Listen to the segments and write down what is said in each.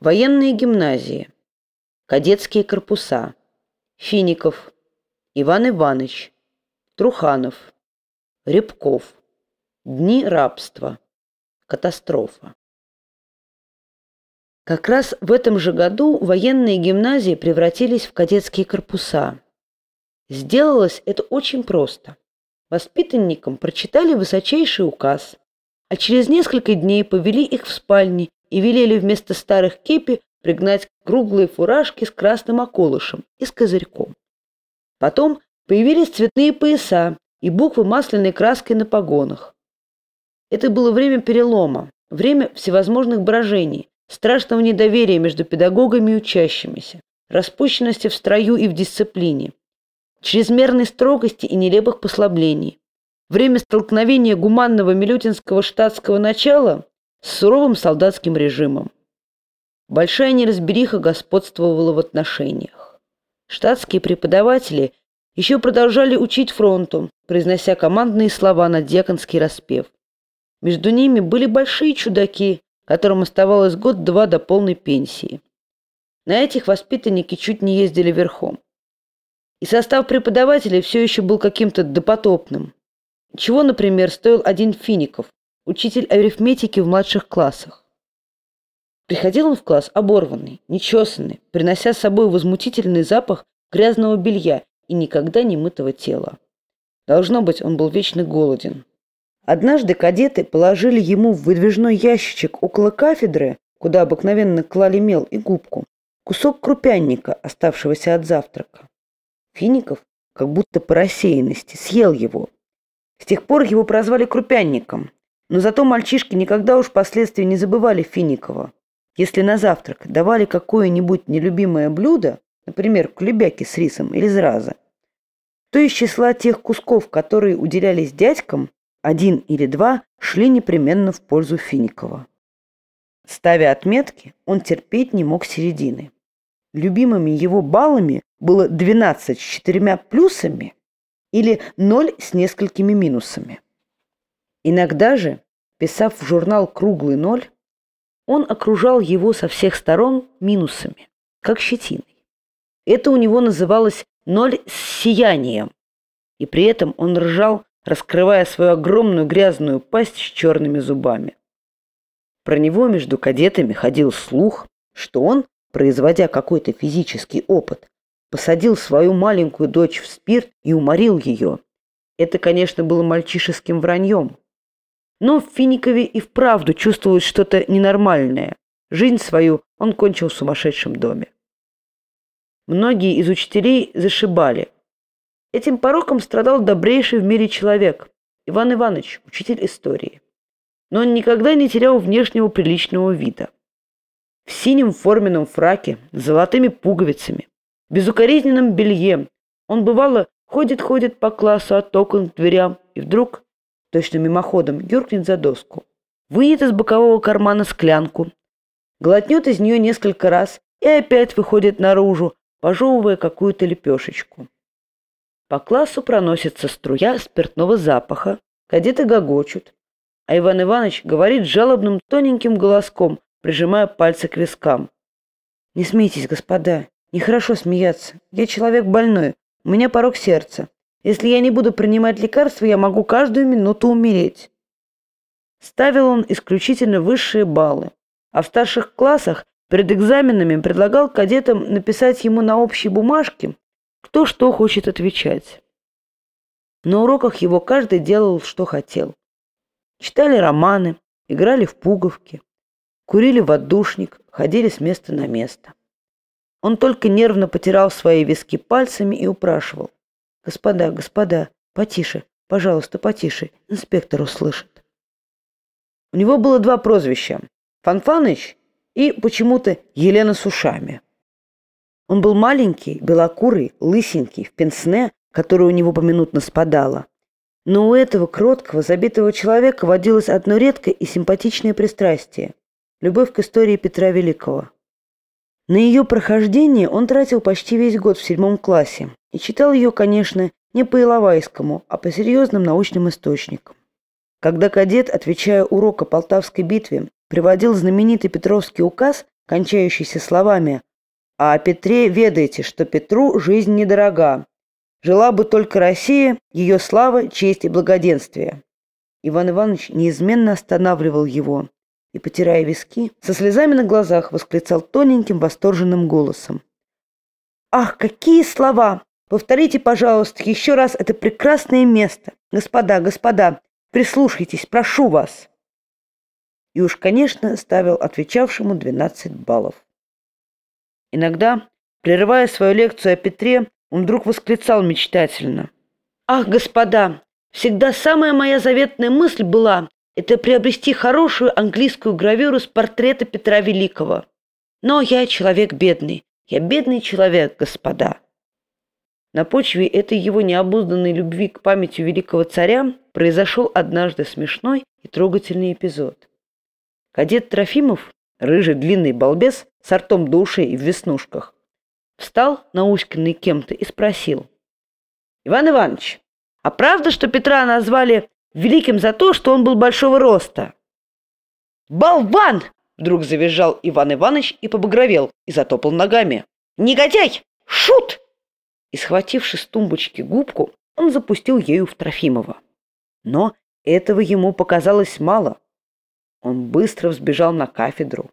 Военные гимназии, кадетские корпуса, Фиников, Иван Иванович, Труханов, Рябков, Дни рабства, катастрофа. Как раз в этом же году военные гимназии превратились в кадетские корпуса. Сделалось это очень просто. Воспитанникам прочитали высочайший указ, а через несколько дней повели их в спальни и велели вместо старых кепи пригнать круглые фуражки с красным околышем и с козырьком. Потом появились цветные пояса и буквы масляной краской на погонах. Это было время перелома, время всевозможных брожений, страшного недоверия между педагогами и учащимися, распущенности в строю и в дисциплине, чрезмерной строгости и нелепых послаблений, время столкновения гуманного милютинского штатского начала с суровым солдатским режимом. Большая неразбериха господствовала в отношениях. Штатские преподаватели еще продолжали учить фронту, произнося командные слова на дьяконский распев. Между ними были большие чудаки, которым оставалось год-два до полной пенсии. На этих воспитанники чуть не ездили верхом. И состав преподавателей все еще был каким-то допотопным. Чего, например, стоил один Фиников, учитель арифметики в младших классах. Приходил он в класс оборванный, нечесанный, принося с собой возмутительный запах грязного белья и никогда не мытого тела. Должно быть, он был вечно голоден. Однажды кадеты положили ему в выдвижной ящичек около кафедры, куда обыкновенно клали мел и губку, кусок крупянника, оставшегося от завтрака. Фиников, как будто по рассеянности, съел его. С тех пор его прозвали крупянником, но зато мальчишки никогда уж впоследствии не забывали Финикова. Если на завтрак давали какое-нибудь нелюбимое блюдо, например, кулебяки с рисом или зраза, то из числа тех кусков, которые уделялись дядькам, один или два шли непременно в пользу Финикова. Ставя отметки, он терпеть не мог середины. Любимыми его баллами было 12 с четырьмя плюсами или 0 с несколькими минусами. Иногда же, писав в журнал «Круглый ноль», он окружал его со всех сторон минусами, как щетиной. Это у него называлось «ноль с сиянием», и при этом он ржал раскрывая свою огромную грязную пасть с черными зубами. Про него между кадетами ходил слух, что он, производя какой-то физический опыт, посадил свою маленькую дочь в спирт и уморил ее. Это, конечно, было мальчишеским враньем. Но в Финикове и вправду чувствовалось что-то ненормальное. Жизнь свою он кончил в сумасшедшем доме. Многие из учителей зашибали – Этим пороком страдал добрейший в мире человек, Иван Иванович, учитель истории. Но он никогда не терял внешнего приличного вида. В синем форменном фраке, с золотыми пуговицами, безукоризненном белье, он бывало ходит-ходит по классу от окон к дверям и вдруг, точно мимоходом, юркнет за доску, выйдет из бокового кармана склянку, глотнет из нее несколько раз и опять выходит наружу, пожевывая какую-то лепешечку. По классу проносится струя спиртного запаха, кадеты гогочут, а Иван Иванович говорит жалобным тоненьким голоском, прижимая пальцы к вискам. «Не смейтесь, господа, нехорошо смеяться. Я человек больной, у меня порог сердца. Если я не буду принимать лекарства, я могу каждую минуту умереть». Ставил он исключительно высшие баллы, а в старших классах перед экзаменами предлагал кадетам написать ему на общей бумажке кто что хочет отвечать. На уроках его каждый делал, что хотел. Читали романы, играли в пуговки, курили в отдушник, ходили с места на место. Он только нервно потирал свои виски пальцами и упрашивал. «Господа, господа, потише, пожалуйста, потише, инспектор услышит». У него было два прозвища – Фанфаныч и почему-то Елена с ушами. Он был маленький, белокурый, лысенький, в пенсне, которое у него поминутно спадало. Но у этого кроткого, забитого человека водилось одно редкое и симпатичное пристрастие – любовь к истории Петра Великого. На ее прохождение он тратил почти весь год в седьмом классе и читал ее, конечно, не по Иловайскому, а по серьезным научным источникам. Когда кадет, отвечая урок о Полтавской битве, приводил знаменитый Петровский указ, кончающийся словами «А о Петре ведайте, что Петру жизнь недорога. Жила бы только Россия, ее слава, честь и благоденствие». Иван Иванович неизменно останавливал его и, потирая виски, со слезами на глазах восклицал тоненьким восторженным голосом. «Ах, какие слова! Повторите, пожалуйста, еще раз это прекрасное место. Господа, господа, прислушайтесь, прошу вас!» И уж, конечно, ставил отвечавшему 12 баллов. Иногда, прерывая свою лекцию о Петре, он вдруг восклицал мечтательно. «Ах, господа, всегда самая моя заветная мысль была это приобрести хорошую английскую гравюру с портрета Петра Великого. Но я человек бедный. Я бедный человек, господа. На почве этой его необузданной любви к памяти великого царя произошел однажды смешной и трогательный эпизод. Кадет Трофимов, рыжий длинный балбес с ртом до ушей и в веснушках, встал, науськанный кем-то, и спросил. «Иван Иванович, а правда, что Петра назвали великим за то, что он был большого роста. «Болван!» — вдруг завизжал Иван Иванович и побагровел, и затопал ногами. «Негодяй! Шут!» И, схвативши с тумбочки губку, он запустил ею в Трофимова. Но этого ему показалось мало. Он быстро взбежал на кафедру,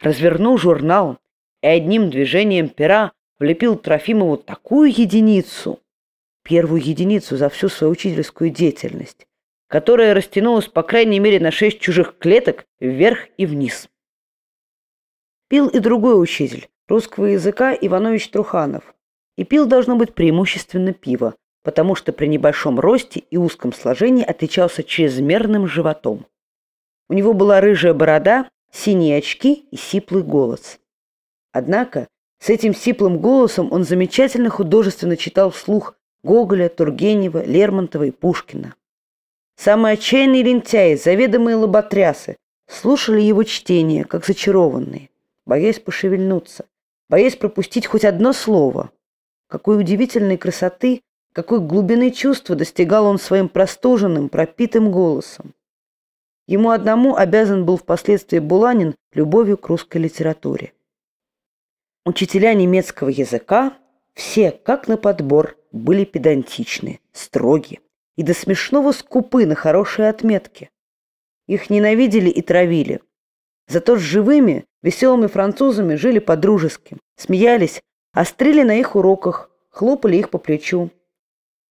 развернул журнал и одним движением пера влепил Трофимову такую единицу, первую единицу за всю свою учительскую деятельность, которая растянулась по крайней мере на шесть чужих клеток вверх и вниз. Пил и другой учитель, русского языка Иванович Труханов. И пил должно быть преимущественно пиво, потому что при небольшом росте и узком сложении отличался чрезмерным животом. У него была рыжая борода, синие очки и сиплый голос. Однако с этим сиплым голосом он замечательно художественно читал вслух Гоголя, Тургенева, Лермонтова и Пушкина. Самые отчаянные лентяи, заведомые лоботрясы, слушали его чтение, как зачарованные, боясь пошевельнуться, боясь пропустить хоть одно слово. Какой удивительной красоты, какой глубины чувства достигал он своим простуженным, пропитым голосом. Ему одному обязан был впоследствии Буланин любовью к русской литературе. Учителя немецкого языка все, как на подбор, были педантичны, строги, и до смешного скупы на хорошие отметки. Их ненавидели и травили. Зато с живыми, веселыми французами жили по-дружески, смеялись, острили на их уроках, хлопали их по плечу.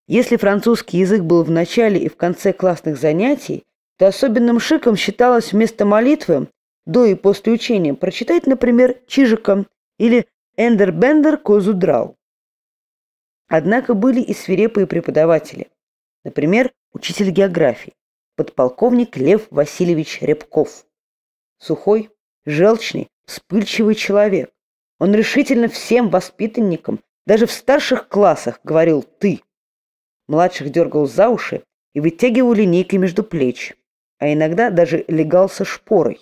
Если французский язык был в начале и в конце классных занятий, то особенным шиком считалось вместо молитвы до и после учения прочитать, например, Чижика или Эндер-Бендер Козудрал. Однако были и свирепые преподаватели. Например, учитель географии, подполковник Лев Васильевич Рябков. Сухой, желчный, вспыльчивый человек. Он решительно всем воспитанникам, даже в старших классах, говорил «ты». Младших дергал за уши и вытягивал линейкой между плеч, а иногда даже легался шпорой.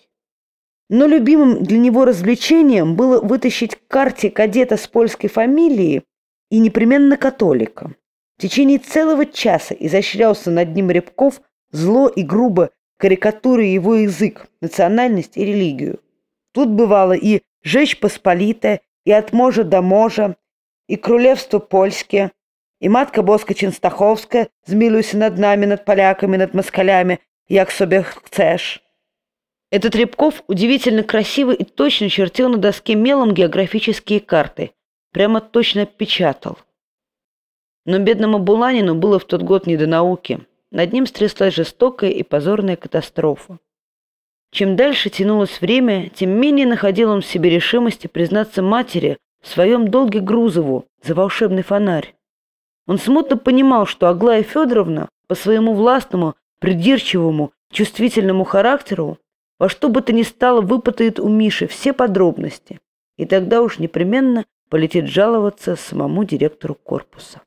Но любимым для него развлечением было вытащить к карте кадета с польской фамилией и непременно католика. В течение целого часа изощрялся над ним Рябков зло и грубо карикатуры его язык, национальность и религию. Тут бывало и «Жечь Посполитая», и «От можа до можа», и «Крулевство польское», и «Матка Боска Ченстаховская», «Змилуйся над нами, над поляками, над москалями, як собі chcesz». Этот Рябков удивительно красиво и точно чертил на доске мелом географические карты. Прямо точно печатал. Но бедному Буланину было в тот год не до науки. Над ним стряслась жестокая и позорная катастрофа. Чем дальше тянулось время, тем менее находил он в себе решимости признаться матери в своем долге Грузову за волшебный фонарь. Он смутно понимал, что Аглая Федоровна по своему властному, придирчивому, чувствительному характеру во что бы то ни стало выпытает у Миши все подробности, и тогда уж непременно полетит жаловаться самому директору корпуса.